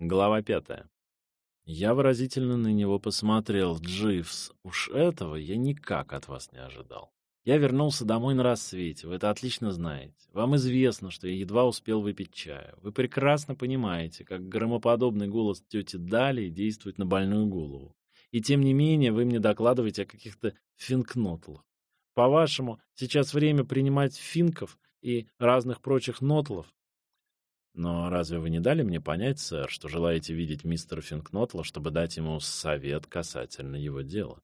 Глава пятая. Я выразительно на него посмотрел. Дживс, уж этого я никак от вас не ожидал. Я вернулся домой на рассвете, вы это отлично знаете. Вам известно, что я едва успел выпить чаю. Вы прекрасно понимаете, как громоподобный голос тети Дали действует на больную голову. И тем не менее вы мне докладываете о каких-то финкнотлах. По-вашему, сейчас время принимать финков и разных прочих нотлов? Но разве вы не дали мне понять, сэр, что желаете видеть мистера Финкнотла, чтобы дать ему совет касательно его дела?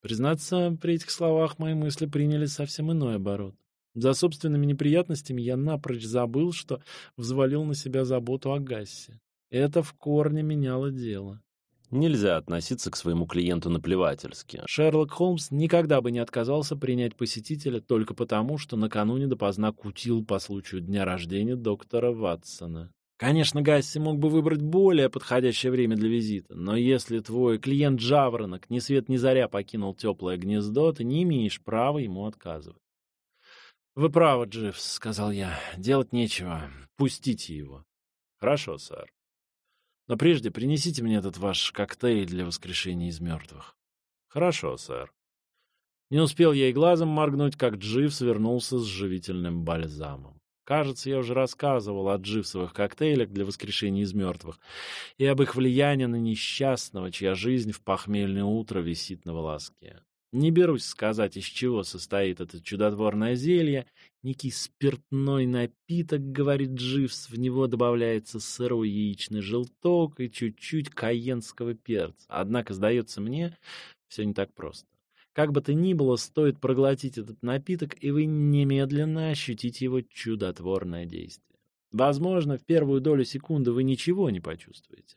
Признаться, при этих словах мои мысли приняли совсем иной оборот. За собственными неприятностями я напрочь забыл, что взвалил на себя заботу о Гассе. Это в корне меняло дело. Нельзя относиться к своему клиенту наплевательски. Шерлок Холмс никогда бы не отказался принять посетителя только потому, что накануне допоздна кутил по случаю дня рождения доктора Ватсона. Конечно, Гасси мог бы выбрать более подходящее время для визита, но если твой клиент Жаворонок ни свет ни заря покинул теплое гнездо, ты не имеешь права ему отказывать. «Вы правы, Дживс», — сказал я. «Делать нечего. Пустите его». «Хорошо, сэр. Но прежде принесите мне этот ваш коктейль для воскрешения из мертвых». «Хорошо, сэр». Не успел я и глазом моргнуть, как Дживс вернулся с живительным бальзамом. Кажется, я уже рассказывал о дживсовых коктейлях для воскрешения из мертвых и об их влиянии на несчастного, чья жизнь в похмельное утро висит на волоске. Не берусь сказать, из чего состоит это чудотворное зелье. Некий спиртной напиток, говорит Дживс, в него добавляется сырой яичный желток и чуть-чуть каенского перца. Однако, сдается мне, все не так просто. Как бы то ни было, стоит проглотить этот напиток, и вы немедленно ощутите его чудотворное действие. Возможно, в первую долю секунды вы ничего не почувствуете.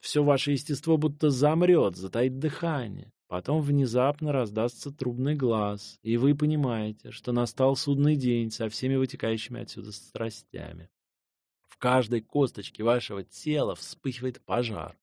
Все ваше естество будто замрет, затаит дыхание. Потом внезапно раздастся трубный глаз, и вы понимаете, что настал судный день со всеми вытекающими отсюда страстями. В каждой косточке вашего тела вспыхивает пожар.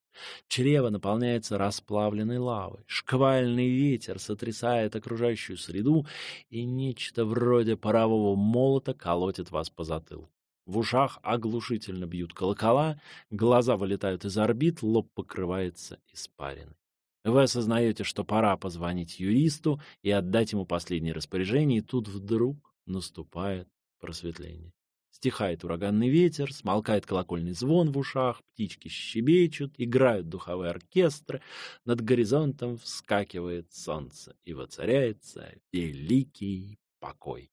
Чрево наполняется расплавленной лавой, шквальный ветер сотрясает окружающую среду, и нечто вроде парового молота колотит вас по затылку. В ушах оглушительно бьют колокола, глаза вылетают из орбит, лоб покрывается испариной. Вы осознаете, что пора позвонить юристу и отдать ему последнее распоряжение, и тут вдруг наступает просветление. Стихает ураганный ветер, смолкает колокольный звон в ушах, птички щебечут, играют духовые оркестры, над горизонтом вскакивает солнце, и воцаряется великий покой.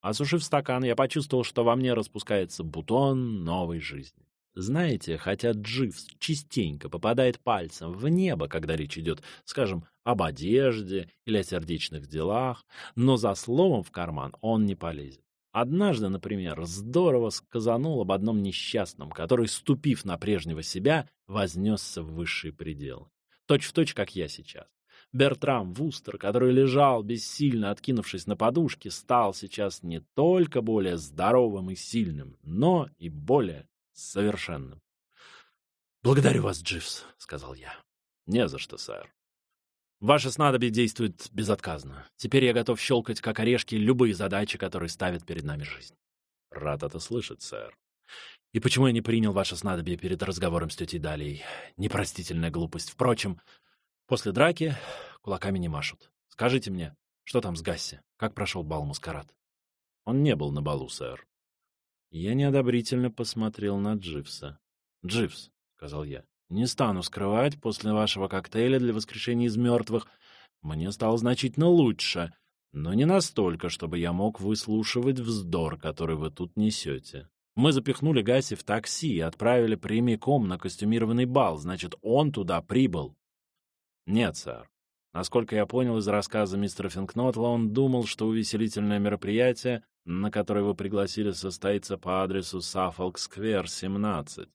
Осушив стакан, я почувствовал, что во мне распускается бутон новой жизни. Знаете, хотя Дживс частенько попадает пальцем в небо, когда речь идет, скажем, об одежде или о сердечных делах, но за словом в карман он не полезет. Однажды, например, здорово сказанул об одном несчастном, который, ступив на прежнего себя, вознесся в высшие пределы. Точь в точь, как я сейчас. Бертрам Вустер, который лежал бессильно, откинувшись на подушке, стал сейчас не только более здоровым и сильным, но и более совершенным. «Благодарю вас, Дживс», — сказал я. «Не за что, сэр. Ваше снадобье действует безотказно. Теперь я готов щелкать, как орешки, любые задачи, которые ставит перед нами жизнь. Рад это слышать, сэр. И почему я не принял ваше снадобье перед разговором с тетей Далей? Непростительная глупость. Впрочем, после драки кулаками не машут. Скажите мне, что там с Гасси? Как прошел бал маскарад? Он не был на балу, сэр. Я неодобрительно посмотрел на Дживса. «Дживс», — сказал я, не стану скрывать, после вашего коктейля для воскрешения из мертвых мне стало значительно лучше, но не настолько, чтобы я мог выслушивать вздор, который вы тут несете. Мы запихнули Гаси в такси и отправили прямиком на костюмированный бал, значит, он туда прибыл. Нет, сэр. Насколько я понял из рассказа мистера Финкнотла, он думал, что увеселительное мероприятие, на которое вы пригласили, состоится по адресу Саффолк-сквер, 17.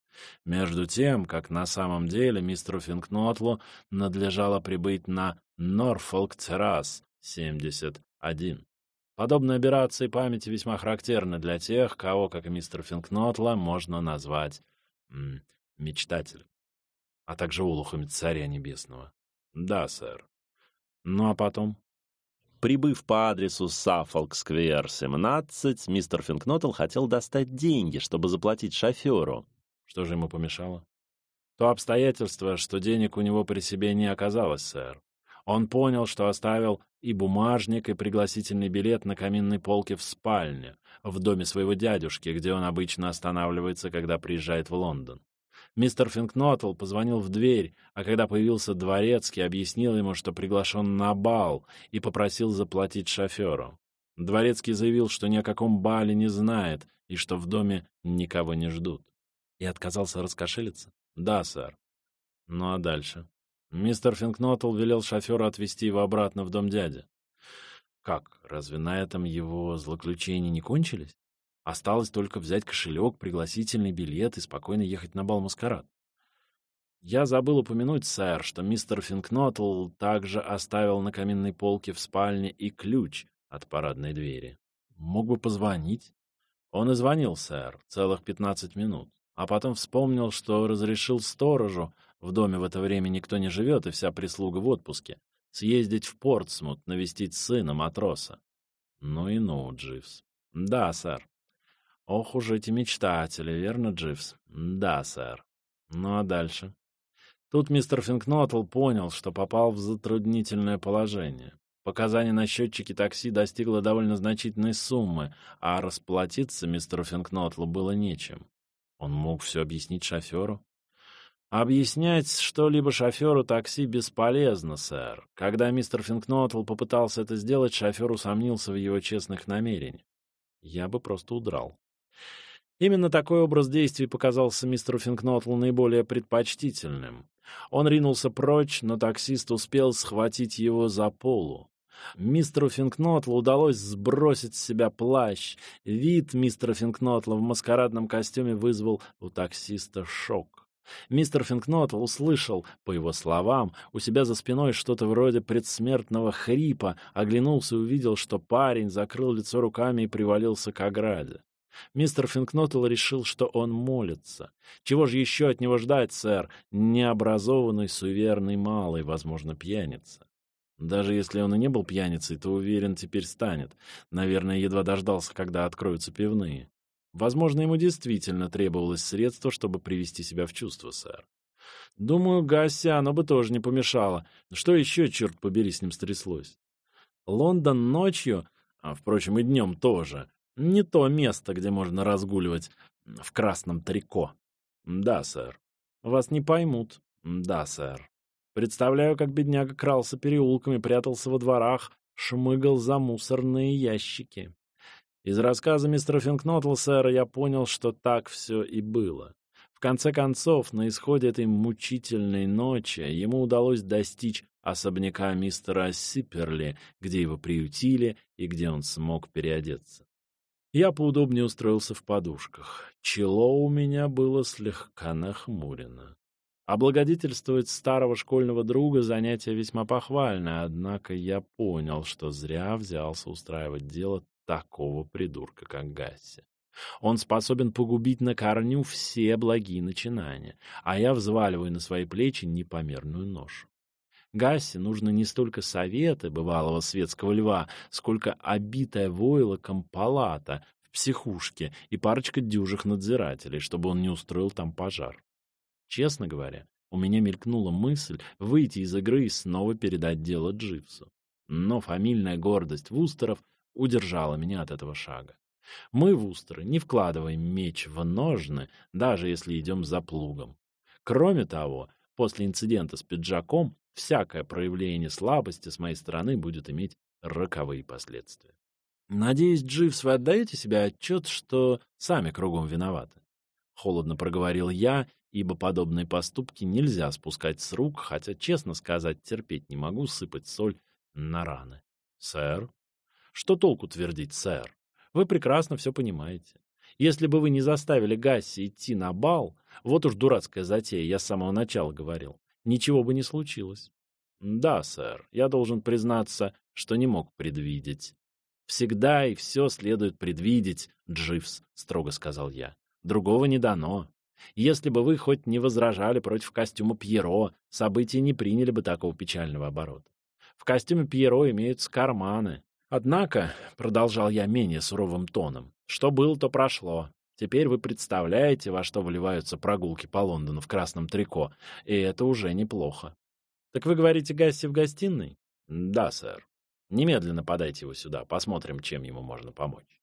Между тем, как на самом деле мистеру Финкнотлу надлежало прибыть на Норфолк-террас, 71. Подобные операции памяти весьма характерны для тех, кого, как и мистер Финкнотла, можно назвать мечтателем, а также улухами Царя Небесного. Да, сэр. Ну а потом? Прибыв по адресу Саффолк-сквер, 17, мистер Финкнотл хотел достать деньги, чтобы заплатить шоферу. Что же ему помешало? То обстоятельство, что денег у него при себе не оказалось, сэр. Он понял, что оставил и бумажник, и пригласительный билет на каминной полке в спальне, в доме своего дядюшки, где он обычно останавливается, когда приезжает в Лондон. Мистер Финкнотл позвонил в дверь, а когда появился дворецкий, объяснил ему, что приглашен на бал, и попросил заплатить шоферу. Дворецкий заявил, что ни о каком бале не знает и что в доме никого не ждут. И отказался раскошелиться? Да, сэр. Ну а дальше? Мистер Финкнотл велел шоферу отвезти его обратно в дом дяди. Как, разве на этом его злоключения не кончились? Осталось только взять кошелек, пригласительный билет и спокойно ехать на бал-маскарад. Я забыл упомянуть, сэр, что мистер Финкнотл также оставил на каминной полке в спальне и ключ от парадной двери. Мог бы позвонить. Он и звонил, сэр, целых пятнадцать минут, а потом вспомнил, что разрешил сторожу, в доме в это время никто не живет и вся прислуга в отпуске, съездить в Портсмут навестить сына матроса. Ну и ну, Дживс. Да, сэр. Ох уж эти мечтатели, верно, Дживс? Да, сэр. Ну а дальше? Тут мистер Финкнотл понял, что попал в затруднительное положение. Показание на счетчике такси достигло довольно значительной суммы, а расплатиться мистеру Финкнотлу было нечем. Он мог все объяснить шоферу. Объяснять что-либо шоферу такси бесполезно, сэр. Когда мистер Финкнотл попытался это сделать, шофер усомнился в его честных намерениях. Я бы просто удрал. Именно такой образ действий показался мистеру Финкнотлу наиболее предпочтительным. Он ринулся прочь, но таксист успел схватить его за полу. Мистеру Финкнотлу удалось сбросить с себя плащ. Вид мистера Финкнотла в маскарадном костюме вызвал у таксиста шок. Мистер Финкнотл услышал, по его словам, у себя за спиной что-то вроде предсмертного хрипа, оглянулся и увидел, что парень закрыл лицо руками и привалился к ограде. Мистер Финкнотл решил, что он молится. Чего же еще от него ждать, сэр? Необразованный, суверенный малый, возможно, пьяница. Даже если он и не был пьяницей, то уверен, теперь станет. Наверное, едва дождался, когда откроются пивные. Возможно, ему действительно требовалось средство, чтобы привести себя в чувство, сэр. Думаю, Гасси оно бы тоже не помешало. Что еще, черт побери, с ним стряслось? Лондон ночью, а, впрочем, и днем тоже, не то место, где можно разгуливать в красном трико. Да, сэр. Вас не поймут. Да, сэр. Представляю, как бедняга крался переулками, прятался во дворах, шмыгал за мусорные ящики. Из рассказа мистера Финкнотла, сэра, я понял, что так все и было. В конце концов, на исходе этой мучительной ночи ему удалось достичь особняка мистера Сиперли, где его приютили и где он смог переодеться. Я поудобнее устроился в подушках. Чело у меня было слегка нахмурено. Облагодетельствовать старого школьного друга занятие весьма похвальное, однако я понял, что зря взялся устраивать дело такого придурка, как Гасси. Он способен погубить на корню все благие начинания, а я взваливаю на свои плечи непомерную ношу. Гассе нужно не столько советы бывалого светского льва, сколько обитая войлоком палата в психушке и парочка дюжих надзирателей, чтобы он не устроил там пожар. Честно говоря, у меня мелькнула мысль выйти из игры и снова передать дело Дживсу. Но фамильная гордость Вустеров удержала меня от этого шага. Мы, Вустеры, не вкладываем меч в ножны, даже если идем за плугом. Кроме того, после инцидента с пиджаком всякое проявление слабости с моей стороны будет иметь роковые последствия. Надеюсь, Дживс, вы отдаете себе отчет, что сами кругом виноваты. Холодно проговорил я, ибо подобные поступки нельзя спускать с рук, хотя, честно сказать, терпеть не могу сыпать соль на раны. Сэр? Что толку твердить, сэр? Вы прекрасно все понимаете. Если бы вы не заставили Гасси идти на бал, вот уж дурацкая затея, я с самого начала говорил, ничего бы не случилось. Да, сэр, я должен признаться, что не мог предвидеть. Всегда и все следует предвидеть, Дживс, строго сказал я. Другого не дано. Если бы вы хоть не возражали против костюма Пьеро, события не приняли бы такого печального оборота. В костюме Пьеро имеются карманы. Однако, продолжал я менее суровым тоном, что было, то прошло. Теперь вы представляете, во что вливаются прогулки по Лондону в красном трико, и это уже неплохо. Так вы говорите, Гасси в гостиной? Да, сэр. Немедленно подайте его сюда, посмотрим, чем ему можно помочь.